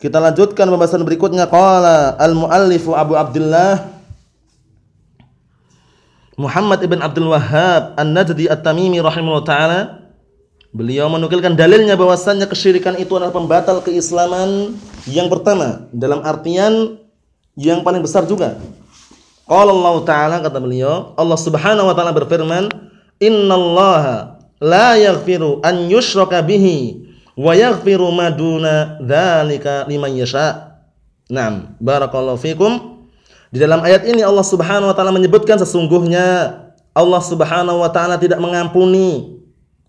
Kita lanjutkan pembahasan berikutnya qala al-muallifu Abu Abdullah Muhammad ibn Abdul Wahhab An-Najdi At-Tamimi rahimahullah taala Beliau menukilkan dalilnya bahwasannya kesyirikan itu adalah pembatal keislaman yang pertama dalam artian yang paling besar juga. Qala Allah taala kata beliau, Allah Subhanahu wa taala berfirman, "Innallaha la yaghfiru an yushraka bihi wa yaghfiru ma duna dzalika liman yasha. Naam, barakallahu fikum. Di dalam ayat ini Allah Subhanahu wa taala menyebutkan sesungguhnya Allah Subhanahu wa taala tidak mengampuni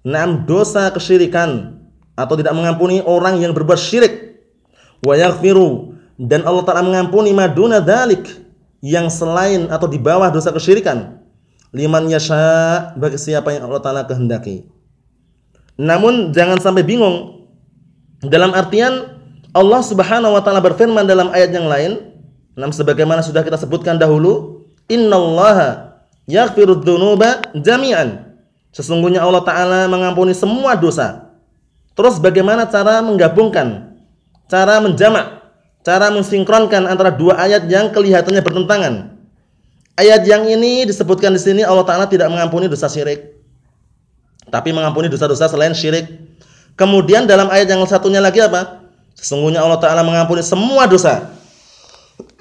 enam dosa kesyirikan atau tidak mengampuni orang yang berbuat syirik. Wa yaghfiru dan Allah taala mengampuni maduna dzalik yang selain atau di bawah dosa kesyirikan. Liman yasha bagi siapa yang Allah taala kehendaki. Namun jangan sampai bingung dalam artian Allah Subhanahu wa taala berfirman dalam ayat yang lain, nam sebagaimana sudah kita sebutkan dahulu, innallaha yaghfirudz dzunuba jami'an. Sesungguhnya Allah taala mengampuni semua dosa. Terus bagaimana cara menggabungkan, cara menjamak, cara mensinkronkan antara dua ayat yang kelihatannya bertentangan? Ayat yang ini disebutkan di sini Allah taala tidak mengampuni dosa syirik. Tapi mengampuni dosa-dosa selain syirik. Kemudian dalam ayat yang satunya lagi apa? Sesungguhnya Allah Ta'ala mengampuni semua dosa.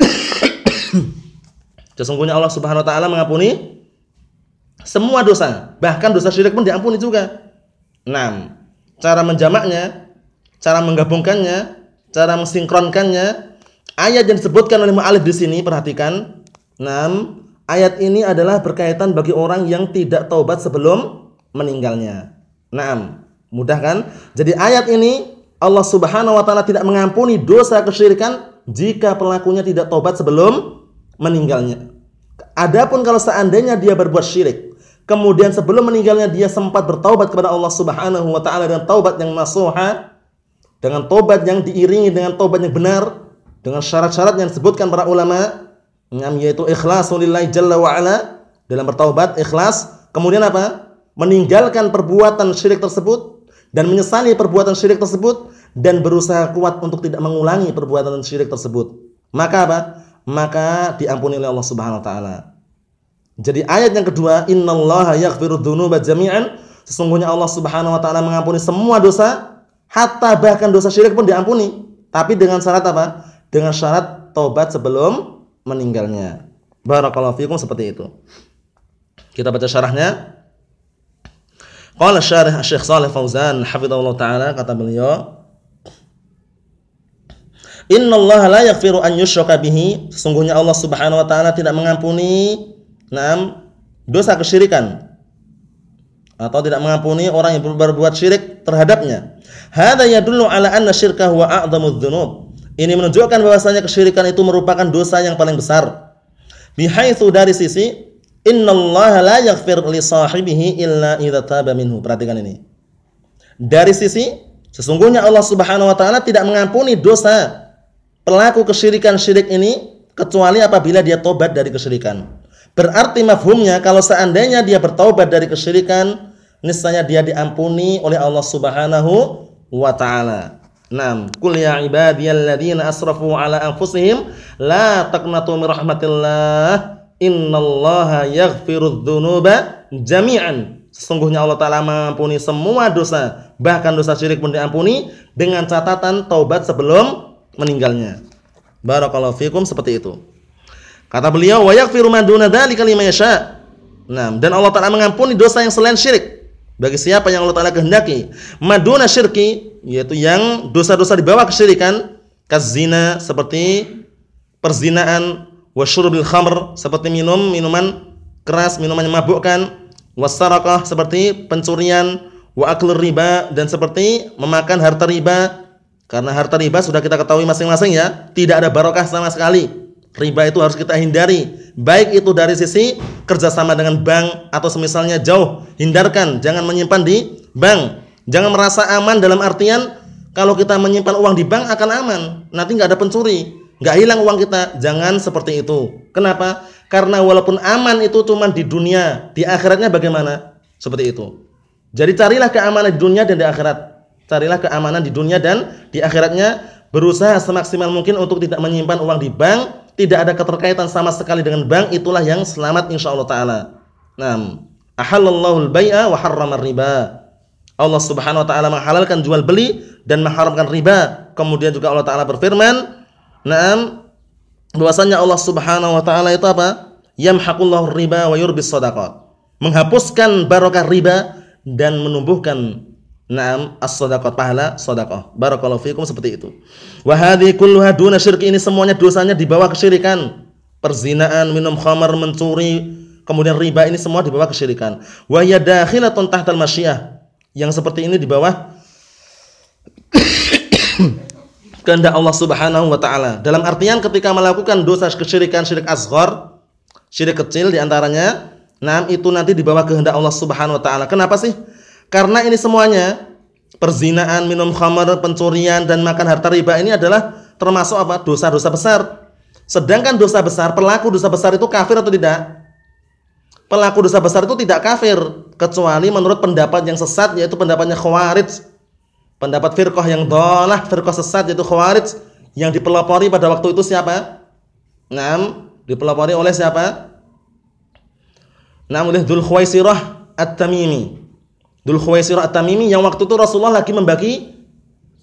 Sesungguhnya Allah Subhanahu Wa Ta'ala mengampuni semua dosa. Bahkan dosa syirik pun diampuni juga. 6. Cara menjamaknya, cara menggabungkannya, cara mensinkronkannya. Ayat yang disebutkan oleh mu'alif di sini, perhatikan. 6. Ayat ini adalah berkaitan bagi orang yang tidak taubat sebelum meninggalnya. 6. Mudah kan? Jadi ayat ini Allah Subhanahu wa taala tidak mengampuni dosa kesyirikan jika pelakunya tidak tobat sebelum meninggalnya. Adapun kalau seandainya dia berbuat syirik, kemudian sebelum meninggalnya dia sempat bertaubat kepada Allah Subhanahu wa taala dengan taubat yang nasuha, dengan taubat yang diiringi dengan taubat yang benar, dengan syarat-syarat yang disebutkan para ulama, yaitu ikhlas lillahi jalla wa ala dalam bertaubat ikhlas, kemudian apa? Meninggalkan perbuatan syirik tersebut dan menyesali perbuatan syirik tersebut dan berusaha kuat untuk tidak mengulangi perbuatan syirik tersebut. Maka apa? Maka diampuni oleh Allah Subhanahu wa taala. Jadi ayat yang kedua, innallaha yaghfiru dzunuba jami'an. Sesungguhnya Allah Subhanahu wa taala mengampuni semua dosa, hatta bahkan dosa syirik pun diampuni. Tapi dengan syarat apa? Dengan syarat taubat sebelum meninggalnya. Barakallahu fikum seperti itu. Kita baca syarahnya. Qala syarih Syekh Shalih Fauzan hafizahullah taala kata beliau Inna Allah la yaghfiru an yushraka bihi sesungguhnya Allah Subhanahu wa taala tidak mengampuni enam dosa kesyirikan atau tidak mengampuni orang yang berbuat syirik terhadapnya. Hada yadullu ala anna syirka huwa a'dhamudz dzunub. Ini menunjukkan bahwasanya kesyirikan itu merupakan dosa yang paling besar. Bihaitsu dari sisi Innallaha la yaghfir li sahibihi illa idza taba minhu. Perhatikan ini. Dari sisi sesungguhnya Allah Subhanahu wa taala tidak mengampuni dosa pelaku kesyirikan syirik ini kecuali apabila dia tobat dari kesyirikan. Berarti mafhumnya kalau seandainya dia bertobat dari kesyirikan, niscaya dia diampuni oleh Allah Subhanahu wa taala. Naam, qul ya ibadiyalladzina asrafu ala anfusihim la taqnatu min rahmatillah innallaha yaghfirudz dzunuba jami'an. Sesungguhnya Allah taala mengampuni semua dosa, bahkan dosa syirik pun diampuni dengan catatan taubat sebelum meninggalnya. Barakallahu fikum seperti itu. Kata beliau, "Wa yaghfiru ma duna dzalika liman yasha." Nah, dan Allah taala mengampuni dosa yang selain syirik bagi siapa yang Allah taala kehendaki. Maduna syirki yaitu yang dosa-dosa di bawah kesyirikan, kazina seperti perzinaan, wasyurbil khamr seperti minum minuman keras, minuman yang mabukkan, wasarakah seperti pencurian, wa aklur riba dan seperti memakan harta riba. Karena harta riba sudah kita ketahui masing-masing ya, tidak ada barokah sama sekali. Riba itu harus kita hindari, baik itu dari sisi kerjasama dengan bank atau semisalnya jauh, hindarkan, jangan menyimpan di bank. Jangan merasa aman dalam artian kalau kita menyimpan uang di bank akan aman, nanti nggak ada pencuri, nggak hilang uang kita. Jangan seperti itu. Kenapa? Karena walaupun aman itu cuma di dunia, di akhiratnya bagaimana? Seperti itu. Jadi carilah keamanan di dunia dan di akhirat. Carilah keamanan di dunia dan di akhiratnya. Berusaha semaksimal mungkin untuk tidak menyimpan uang di bank, tidak ada keterkaitan sama sekali dengan bank, itulah yang selamat insyaallah taala. Naam. Ahallallahu al-bai'a wa harrama riba Allah Subhanahu wa taala menghalalkan jual beli dan mengharamkan riba. Kemudian juga Allah taala berfirman, "Na'am bahwasanya Allah Subhanahu wa taala itu apa? Yamhaqullahu riba wa yurbis shadaqat." Menghapuskan barokah riba dan menumbuhkan Naam as-shadaqat pahala sedekah. Barakallahu fikum seperti itu. Wa hadhihi kulluha duna syirki ini semuanya dosanya di bawah kesyirikan. Perzinaan, minum khamar, mencuri, kemudian riba ini semua di bawah kesyirikan. Wa hiya dakhilatun tahtal masyiah yang seperti ini di bawah kehendak Allah Subhanahu wa taala. Dalam artian ketika melakukan dosa kesyirikan syirik asghar, syirik kecil di antaranya, nah itu nanti di bawah kehendak Allah Subhanahu wa taala. Kenapa sih? Karena ini semuanya perzinaan, minum khamar, pencurian dan makan harta riba ini adalah termasuk apa? dosa-dosa besar. Sedangkan dosa besar, pelaku dosa besar itu kafir atau tidak? pelaku dosa besar itu tidak kafir kecuali menurut pendapat yang sesat yaitu pendapatnya Khawarij. Pendapat firqah yang dhalah, firqah sesat yaitu Khawarij yang dipelopori pada waktu itu siapa? Naam, dipelopori oleh siapa? Naam oleh Dzul Khuwaisirah At-Tamimi. Dzul Khuwaisirah At-Tamimi yang waktu itu Rasulullah lagi membagi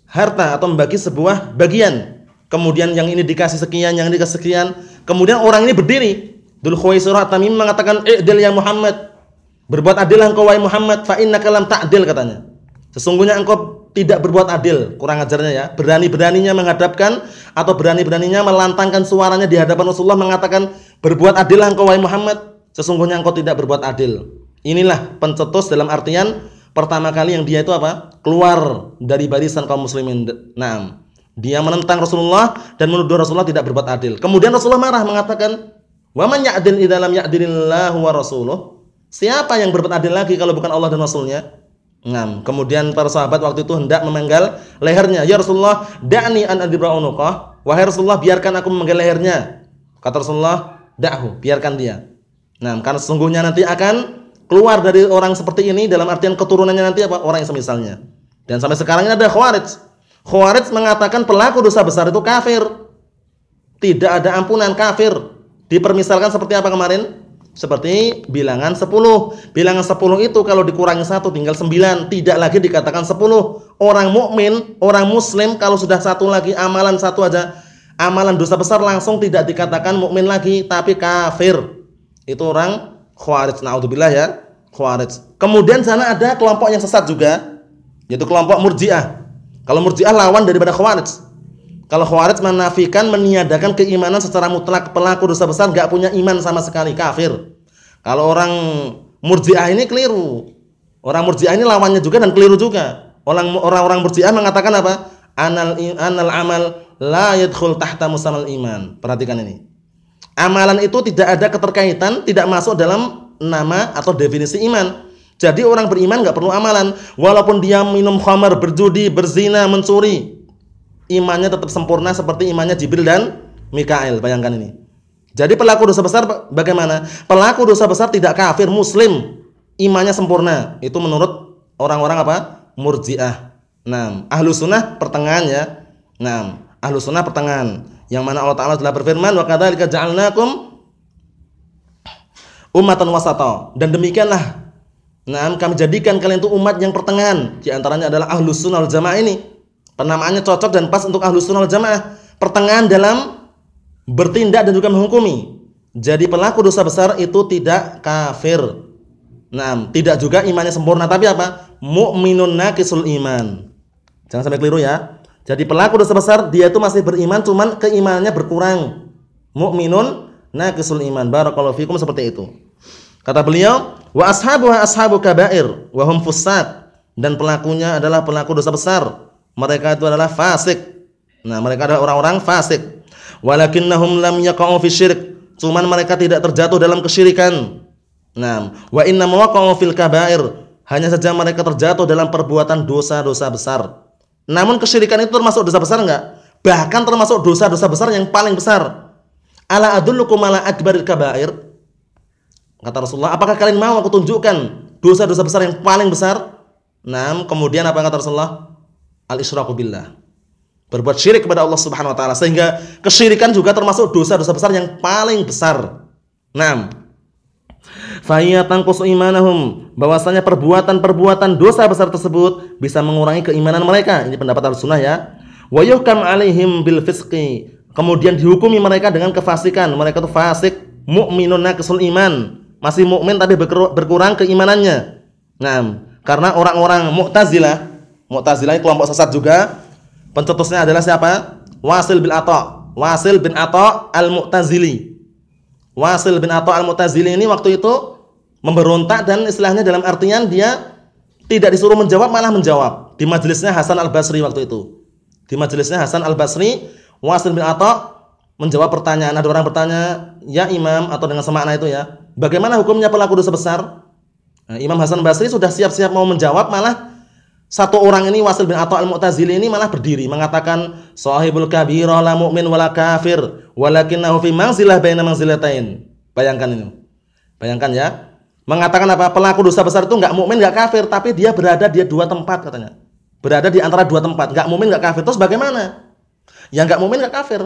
harta atau membagi sebuah bagian. Kemudian yang ini dikasih sekian, yang ini dikasih sekian. Kemudian orang ini berdiri Dul Khuwaisirah Tamim mengatakan, "I'dil ya Muhammad." Berbuat adillah engkau wahai Muhammad, fa innaka lam ta'dil katanya. Sesungguhnya engkau tidak berbuat adil, kurang ajarnya ya. Berani-beraninya menghadapkan atau berani-beraninya melantangkan suaranya di hadapan Rasulullah mengatakan, "Berbuat adillah engkau wahai Muhammad." Sesungguhnya engkau tidak berbuat adil. Inilah pencetus dalam artian pertama kali yang dia itu apa? Keluar dari barisan kaum muslimin. Naam. Dia menentang Rasulullah dan menuduh Rasulullah tidak berbuat adil. Kemudian Rasulullah marah mengatakan, Wa man ya'dil idza lam ya'dilillahu wa rasuluh? Siapa yang berbuat adil lagi kalau bukan Allah dan Rasulnya? Ngam. Kemudian para sahabat waktu itu hendak memenggal lehernya. Ya Rasulullah, da'ni an adibra unuqah. Wahai Rasulullah, biarkan aku memenggal lehernya. Kata Rasulullah, da'hu, biarkan dia. Nah, karena sesungguhnya nanti akan keluar dari orang seperti ini dalam artian keturunannya nanti apa? Orang yang semisalnya. Dan sampai sekarang ini ada Khawarij. Khawarij mengatakan pelaku dosa besar itu kafir. Tidak ada ampunan kafir. Dipermisalkan seperti apa kemarin? Seperti bilangan 10. Bilangan 10 itu kalau dikurangi satu tinggal 9, tidak lagi dikatakan 10. Orang mukmin, orang muslim kalau sudah satu lagi amalan satu aja, amalan dosa besar langsung tidak dikatakan mukmin lagi tapi kafir. Itu orang khawarij naudzubillah ya, khawarij. Kemudian sana ada kelompok yang sesat juga, yaitu kelompok murjiah. Kalau murjiah lawan daripada khawarij. Kalau Khawarij menafikan meniadakan keimanan secara mutlak pelaku dosa besar nggak punya iman sama sekali kafir. Kalau orang Murji'ah ini keliru. Orang Murji'ah ini lawannya juga dan keliru juga. Orang orang-orang Murji'ah mengatakan apa? Anal anal amal la yadkhul tahta musamal iman. Perhatikan ini. Amalan itu tidak ada keterkaitan, tidak masuk dalam nama atau definisi iman. Jadi orang beriman nggak perlu amalan, walaupun dia minum khamar, berjudi, berzina, mencuri, imannya tetap sempurna seperti imannya Jibril dan Mikael. Bayangkan ini. Jadi pelaku dosa besar bagaimana? Pelaku dosa besar tidak kafir, muslim. Imannya sempurna. Itu menurut orang-orang apa? Murji'ah. Nah, ahlu sunnah pertengahan ya. Nah, ahlu sunnah pertengahan. Yang mana Allah Ta'ala telah berfirman, wa kadzalika ja'alnakum umatan wasata. Dan demikianlah Nah, kami jadikan kalian itu umat yang pertengahan. Di antaranya adalah ahlu sunnah jamaah ini. Penamaannya cocok dan pas untuk ahlu sunnah jamaah. Pertengahan dalam bertindak dan juga menghukumi. Jadi pelaku dosa besar itu tidak kafir. Nah, tidak juga imannya sempurna tapi apa? Mukminun naqisul iman. Jangan sampai keliru ya. Jadi pelaku dosa besar dia itu masih beriman cuman keimanannya berkurang. Mukminun naqisul iman. Barakallahu fikum seperti itu. Kata beliau, wa ashabuha ashabu kabair wa hum fusaq dan pelakunya adalah pelaku dosa besar mereka itu adalah fasik. Nah, mereka adalah orang-orang fasik. Walakinnahum lam yaqa'u fi syirik. Cuman mereka tidak terjatuh dalam kesyirikan. Nah, wa inna waqa'u fil kaba'ir. Hanya saja mereka terjatuh dalam perbuatan dosa-dosa besar. Namun kesyirikan itu termasuk dosa besar enggak? Bahkan termasuk dosa-dosa besar yang paling besar. Ala adullukum ala akbaril kaba'ir? Kata Rasulullah, apakah kalian mau aku tunjukkan dosa-dosa besar yang paling besar? Nah, kemudian apa kata Rasulullah? Al-isyraku billah. Berbuat syirik kepada Allah Subhanahu wa taala sehingga kesyirikan juga termasuk dosa-dosa besar yang paling besar. Nah, tangkus imanahum bahwasanya perbuatan-perbuatan dosa besar tersebut bisa mengurangi keimanan mereka. Ini pendapat Al-Sunnah ya. Wa yuhkam alaihim bil fisqi. Kemudian dihukumi mereka dengan kefasikan. Mereka itu fasik, mukminun naqisul iman. Masih mukmin tapi berkurang keimanannya. Nah, karena orang-orang Mu'tazilah, Mu'tazilah kelompok sesat juga, pencetusnya adalah siapa? Wasil bin Atha. Wasil bin Atha Al-Mu'tazili. Wasil bin Atha Al-Mu'tazili ini waktu itu memberontak dan istilahnya dalam artian dia tidak disuruh menjawab malah menjawab di majelisnya Hasan Al-Basri waktu itu. Di majelisnya Hasan Al-Basri, Wasil bin Atha menjawab pertanyaan. Ada orang bertanya, "Ya Imam," atau dengan semakna itu ya. Bagaimana hukumnya pelaku dosa besar? Nah, Imam Hasan Basri sudah siap-siap mau menjawab malah satu orang ini Wasil bin Atha al-Mu'tazili ini malah berdiri mengatakan sahibul kabirah la mu'min wala kafir walakinnahu fi manzilah baina manzilatain. Bayangkan ini. Bayangkan ya. Mengatakan apa? Pelaku dosa besar itu enggak mukmin enggak kafir, tapi dia berada di dua tempat katanya. Berada di antara dua tempat, enggak mukmin enggak kafir. Terus bagaimana? Yang enggak mukmin enggak kafir.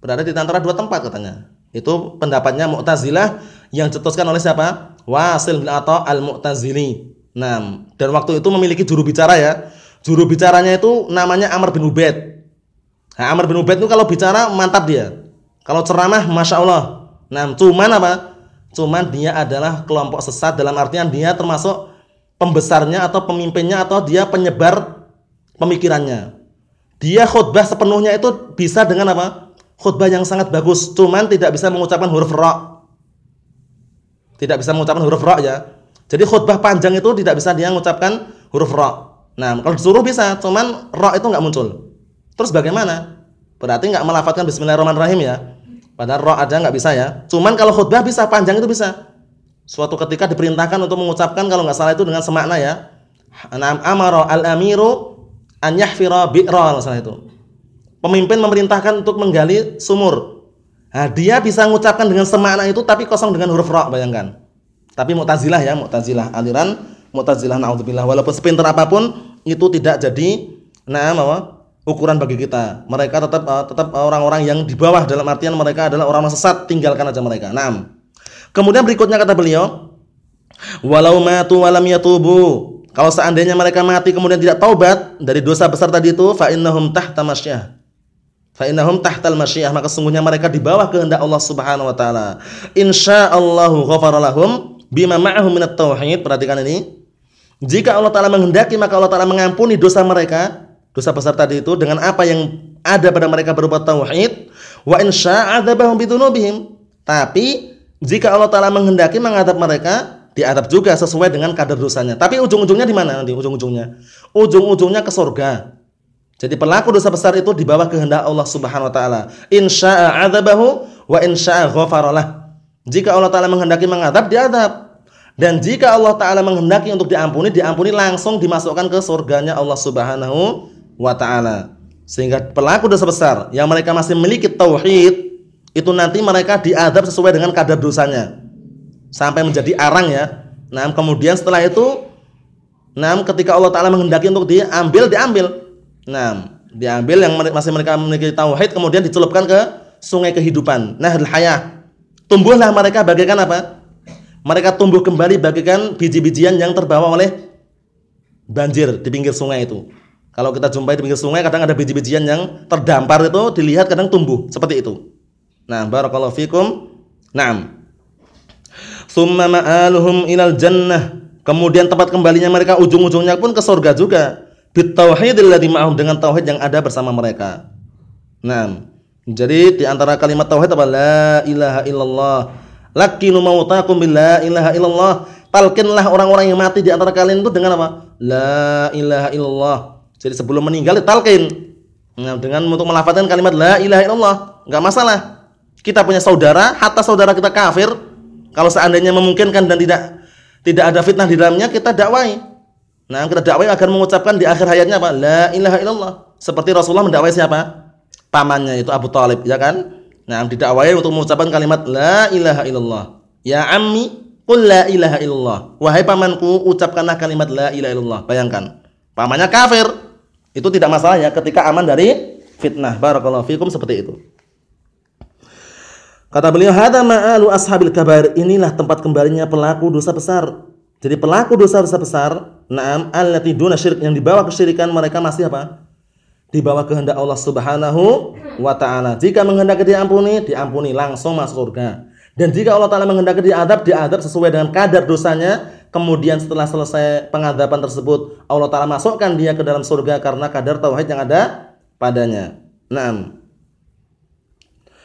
Berada di antara dua tempat katanya. Itu pendapatnya Mu'tazilah yang cetuskan oleh siapa? Wasil bin Atha al-Mu'tazili. Nah, dan waktu itu memiliki juru bicara ya. Juru bicaranya itu namanya Amr bin Ubaid. Nah, Amr bin Ubaid itu kalau bicara mantap dia. Kalau ceramah, masya Allah. Nah, cuman apa? Cuman dia adalah kelompok sesat dalam artian dia termasuk pembesarnya atau pemimpinnya atau dia penyebar pemikirannya. Dia khutbah sepenuhnya itu bisa dengan apa? Khutbah yang sangat bagus, cuman tidak bisa mengucapkan huruf ra. Tidak bisa mengucapkan huruf ra ya. Jadi khutbah panjang itu tidak bisa dia mengucapkan huruf ra. Nah, kalau disuruh bisa, cuman ra itu nggak muncul. Terus bagaimana? Berarti nggak melafalkan bismillahirrahmanirrahim ya. Padahal ra aja nggak bisa ya. Cuman kalau khutbah bisa panjang itu bisa. Suatu ketika diperintahkan untuk mengucapkan kalau nggak salah itu dengan semakna ya. Anam amara al-amiru an yahfira bi'ra salah itu. Pemimpin memerintahkan untuk menggali sumur. Nah, dia bisa mengucapkan dengan semakna itu tapi kosong dengan huruf ra, bayangkan. Tapi Mu'tazilah ya, Mu'tazilah aliran Mu'tazilah naudzubillah walaupun sepintar apa pun itu tidak jadi nah apa? ukuran bagi kita. Mereka tetap uh, tetap orang-orang yang di bawah dalam artian mereka adalah orang sesat, tinggalkan aja mereka. Naam. Kemudian berikutnya kata beliau, walau matu walam yatubu. Kalau seandainya mereka mati kemudian tidak taubat dari dosa besar tadi itu, fa innahum tahta masyiyah. Fa innahum tahtal masyiyah, maka sungguhnya mereka di bawah kehendak Allah Subhanahu wa taala. Insyaallahu ghafara lahum bima ma'ahum minat tauhid. Perhatikan ini. Jika Allah Taala menghendaki maka Allah Taala mengampuni dosa mereka, dosa besar tadi itu dengan apa yang ada pada mereka berbuat tauhid. Wa in sya'adzabahum bidunubihim. Tapi jika Allah Taala menghendaki mengadab mereka, diadab juga sesuai dengan kadar dosanya. Tapi ujung-ujungnya di mana nanti ujung-ujungnya? Ujung-ujungnya ke surga. Jadi pelaku dosa besar itu di bawah kehendak Allah Subhanahu wa taala. In syaa'a adzabahu wa in syaa'a ghafaralah. Jika Allah Ta'ala menghendaki mengadab, diadab. Dan jika Allah Ta'ala menghendaki untuk diampuni, diampuni langsung dimasukkan ke surganya Allah Subhanahu wa Ta'ala. Sehingga pelaku dosa besar yang mereka masih memiliki tauhid, itu nanti mereka diadab sesuai dengan kadar dosanya. Sampai menjadi arang ya. Nah, kemudian setelah itu, nah, ketika Allah Ta'ala menghendaki untuk diambil, diambil. Nah, diambil yang masih mereka memiliki tauhid, kemudian dicelupkan ke sungai kehidupan. Nah, hayah tumbuhlah mereka bagaikan apa? Mereka tumbuh kembali bagaikan biji-bijian yang terbawa oleh banjir di pinggir sungai itu. Kalau kita jumpai di pinggir sungai kadang ada biji-bijian yang terdampar itu dilihat kadang tumbuh seperti itu. Nah, barakallahu fikum. Naam. Summa ma'aluhum ilal jannah. Kemudian tempat kembalinya mereka ujung-ujungnya pun ke surga juga. Bitauhidil ladzi ma'ahum dengan tauhid yang ada bersama mereka. Naam. Jadi di antara kalimat tauhid apa? La ilaha illallah. Lakinu mautakum bila ilaha illallah. Talkinlah orang-orang yang mati di antara kalian itu dengan apa? La ilaha illallah. Jadi sebelum meninggal talkin. Nah, dengan untuk melafalkan kalimat la ilaha illallah. enggak masalah. Kita punya saudara, hatta saudara kita kafir, kalau seandainya memungkinkan dan tidak tidak ada fitnah di dalamnya, kita dakwai. Nah, kita dakwai agar mengucapkan di akhir hayatnya apa? La ilaha illallah. Seperti Rasulullah mendakwai siapa? Pamannya itu Abu Talib, ya kan? Nah, didakwai untuk mengucapkan kalimat la ilaha illallah. Ya ammi, qul la ilaha illallah. Wahai pamanku, ucapkanlah kalimat la ilaha illallah. Bayangkan, pamannya kafir. Itu tidak masalah ya ketika aman dari fitnah. Barakallahu fikum seperti itu. Kata beliau, "Hada ma'alu ashabil kabar." Inilah tempat kembalinya pelaku dosa besar. Jadi pelaku dosa-dosa besar, na'am allati duna syirik yang dibawa kesyirikan mereka masih apa? Di bawah kehendak Allah Subhanahu wa taala. Jika menghendaki diampuni, diampuni langsung masuk surga. Dan jika Allah taala menghendaki diadab, diadab sesuai dengan kadar dosanya. Kemudian setelah selesai pengadaban tersebut, Allah taala masukkan dia ke dalam surga karena kadar tauhid yang ada padanya. Naam.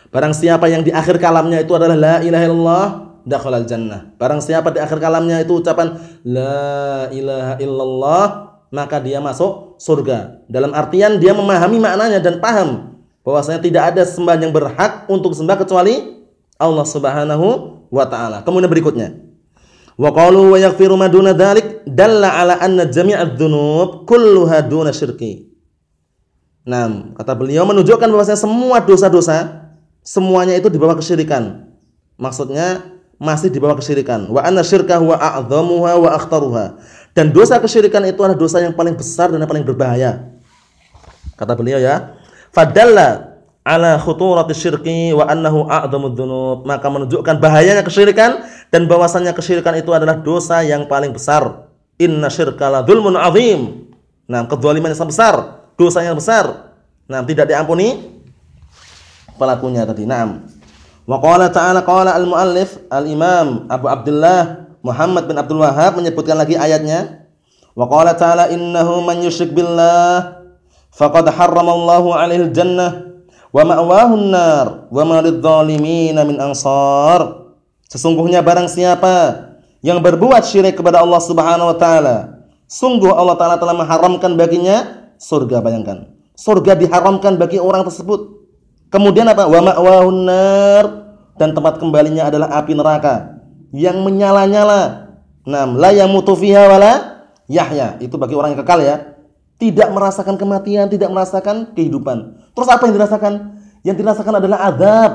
Barang siapa yang di akhir kalamnya itu adalah la ilaha illallah, dakhalal jannah. Barang siapa di akhir kalamnya itu ucapan la ilaha illallah, maka dia masuk surga. Dalam artian dia memahami maknanya dan paham bahwasanya tidak ada sembahan yang berhak untuk sembah kecuali Allah Subhanahu wa taala. Kemudian berikutnya, wa qalu wa yaghfiru ma duna dzalik dalla ala anna jami'adz dzunub kulluha duna syirki. Nah, kata beliau menunjukkan bahwasanya semua dosa-dosa semuanya itu di bawah kesyirikan. Maksudnya masih di bawah kesyirikan. Wa anna syirka huwa a'dhamuha wa akhtaruha. Dan dosa kesyirikan itu adalah dosa yang paling besar dan yang paling berbahaya. Kata beliau ya, fadalla ala khuturati syirki wa annahu a'dhamud dzunub. Maka menunjukkan bahayanya kesyirikan dan bahwasannya kesyirikan itu adalah dosa yang paling besar. Inna syirka la dzulmun 'adzim. Nah, kezaliman yang besar, dosa yang besar. Nah, tidak diampuni pelakunya tadi. Naam. Wa qala ta'ala qala al-muallif al-Imam Abu Abdullah Muhammad bin Abdul Wahhab menyebutkan lagi ayatnya. Wa qala ta'ala innahu man yusyrik billah faqad harramallahu 'alaihi al-jannah wa ma'wahu an-nar wa ma lidh-dhalimin min ansar. Sesungguhnya barang siapa yang berbuat syirik kepada Allah Subhanahu wa taala, sungguh Allah taala telah mengharamkan baginya surga bayangkan. Surga diharamkan bagi orang tersebut Kemudian apa? Wa ma'wahun nar dan tempat kembalinya adalah api neraka yang menyala-nyala. Nam la yamutu fiha wala yahya. Itu bagi orang yang kekal ya. Tidak merasakan kematian, tidak merasakan kehidupan. Terus apa yang dirasakan? Yang dirasakan adalah azab.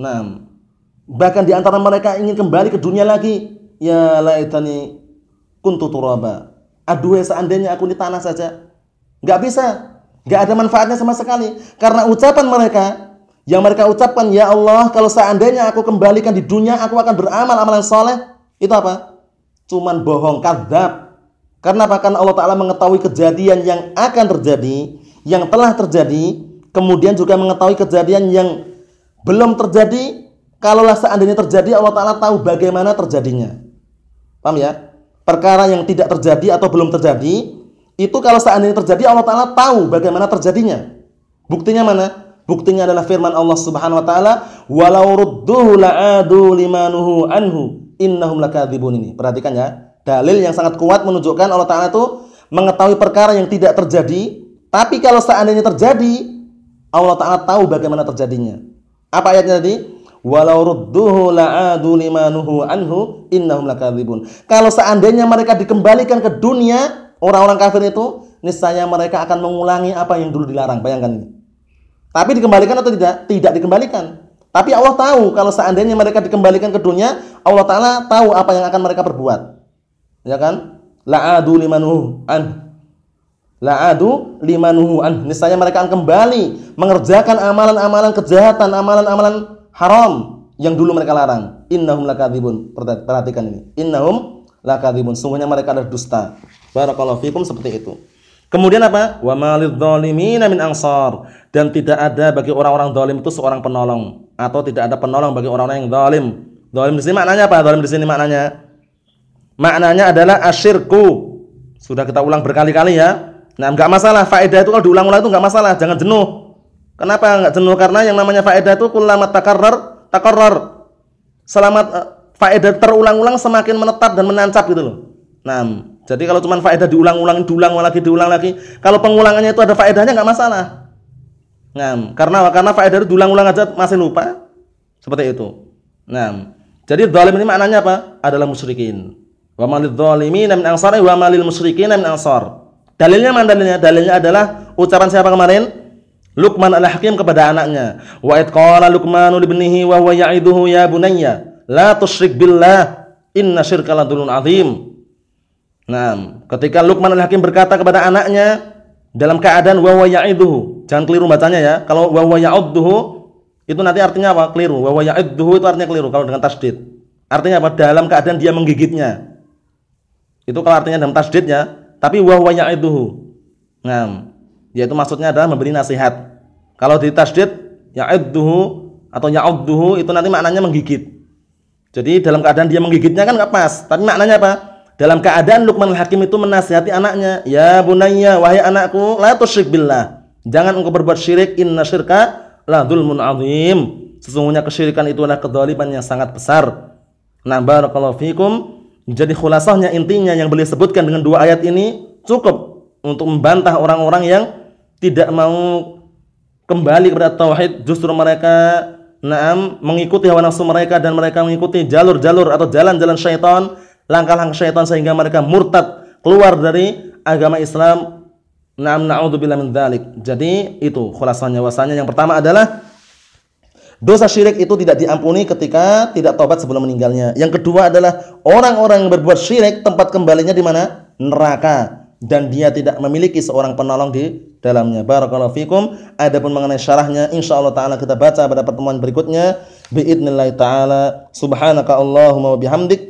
Nam. Bahkan di antara mereka ingin kembali ke dunia lagi. Ya laitani kuntu turaba. Aduh seandainya aku di tanah saja. Enggak bisa. Gak ada manfaatnya sama sekali. Karena ucapan mereka, yang mereka ucapkan, Ya Allah, kalau seandainya aku kembalikan di dunia, aku akan beramal amalan soleh. Itu apa? Cuman bohong, kadzab. Karena apa? Allah Ta'ala mengetahui kejadian yang akan terjadi, yang telah terjadi, kemudian juga mengetahui kejadian yang belum terjadi. Kalaulah seandainya terjadi, Allah Ta'ala tahu bagaimana terjadinya. Paham ya? Perkara yang tidak terjadi atau belum terjadi, itu kalau seandainya terjadi Allah Taala tahu bagaimana terjadinya. Buktinya mana? Buktinya adalah firman Allah Subhanahu wa taala, "Walau rudduhu la'adu limanuhu anhu innahum lakadzibun" ini. Perhatikan ya. Dalil yang sangat kuat menunjukkan Allah Taala itu mengetahui perkara yang tidak terjadi, tapi kalau seandainya terjadi, Allah Taala tahu bagaimana terjadinya. Apa ayatnya tadi? Walau rudduhu la'adu limanuhu anhu innahum lakadzibun. Kalau seandainya mereka dikembalikan ke dunia, Orang-orang kafir itu niscaya mereka akan mengulangi apa yang dulu dilarang. Bayangkan ini. Tapi dikembalikan atau tidak? Tidak dikembalikan. Tapi Allah tahu kalau seandainya mereka dikembalikan ke dunia, Allah Taala tahu apa yang akan mereka perbuat. Ya kan? La'adu limanuhu an. La'adu limanuhu an. Niscaya mereka akan kembali mengerjakan amalan-amalan kejahatan, amalan-amalan haram yang dulu mereka larang. Innahum lakadzibun. Perhatikan ini. Innahum lakadzibun. Sungguhnya mereka adalah dusta. Barakallahu fikum seperti itu. Kemudian apa? Wa malidh dhalimin min ansar dan tidak ada bagi orang-orang zalim itu seorang penolong atau tidak ada penolong bagi orang-orang yang zalim. Zalim di sini maknanya apa? Zalim di sini maknanya maknanya adalah asyirku. Sudah kita ulang berkali-kali ya. Nah, enggak masalah faedah itu kalau diulang-ulang itu enggak masalah, jangan jenuh. Kenapa enggak jenuh? Karena yang namanya faedah itu kullamat takarrar takarrar. Selamat uh, faedah terulang-ulang semakin menetap dan menancap gitu loh. Nah, jadi kalau cuma faedah diulang-ulang, diulang lagi, diulang lagi, kalau pengulangannya itu ada faedahnya nggak masalah. Nah, karena karena faedah itu ulang-ulang aja masih lupa. Seperti itu. Nah, jadi zalim ini maknanya apa? Adalah musyrikin. Wa malil zalimin min ansar wa malil musyrikin min ansar. Dalilnya mana dalilnya? Dalilnya adalah ucapan siapa kemarin? Luqman al-Hakim kepada anaknya. Wa id qala Luqmanu libnihi wa huwa ya'iduhu ya bunayya la tusyrik billah inna syirka la azim. Nah, ketika Luqman al-Hakim berkata kepada anaknya dalam keadaan wa ya'iduhu. Jangan keliru bacanya ya. Kalau wa ya'udduhu itu nanti artinya apa? Keliru. Wa ya'udduhu itu artinya keliru kalau dengan tasdid. Artinya apa? Dalam keadaan dia menggigitnya. Itu kalau artinya dalam tasdidnya, tapi wa ya'iduhu. Nah, yaitu maksudnya adalah memberi nasihat. Kalau di tasdid ya'idduhu atau ya'udduhu itu nanti maknanya menggigit. Jadi dalam keadaan dia menggigitnya kan nggak pas, tapi maknanya apa? Dalam keadaan Luqman Hakim itu menasihati anaknya, "Ya bunayya, wahai anakku, la tusyrik billah." Jangan engkau berbuat syirik, inna syirka la dzulmun azim. Sesungguhnya kesyirikan itu adalah kedzaliman yang sangat besar. Nah, barakallahu fikum. Jadi khulasahnya intinya yang beliau sebutkan dengan dua ayat ini cukup untuk membantah orang-orang yang tidak mau kembali kepada tauhid justru mereka naam mengikuti hawa nafsu mereka dan mereka mengikuti jalur-jalur atau jalan-jalan syaitan langkah-langkah syaitan sehingga mereka murtad keluar dari agama Islam naam naudzubillah min dzalik jadi itu khulasannya wasanya yang pertama adalah dosa syirik itu tidak diampuni ketika tidak tobat sebelum meninggalnya yang kedua adalah orang-orang yang berbuat syirik tempat kembalinya di mana neraka dan dia tidak memiliki seorang penolong di dalamnya. Barakallahu fikum. Adapun mengenai syarahnya insyaallah taala kita baca pada pertemuan berikutnya. Biidznillah taala. Subhanaka Allahumma wa bihamdik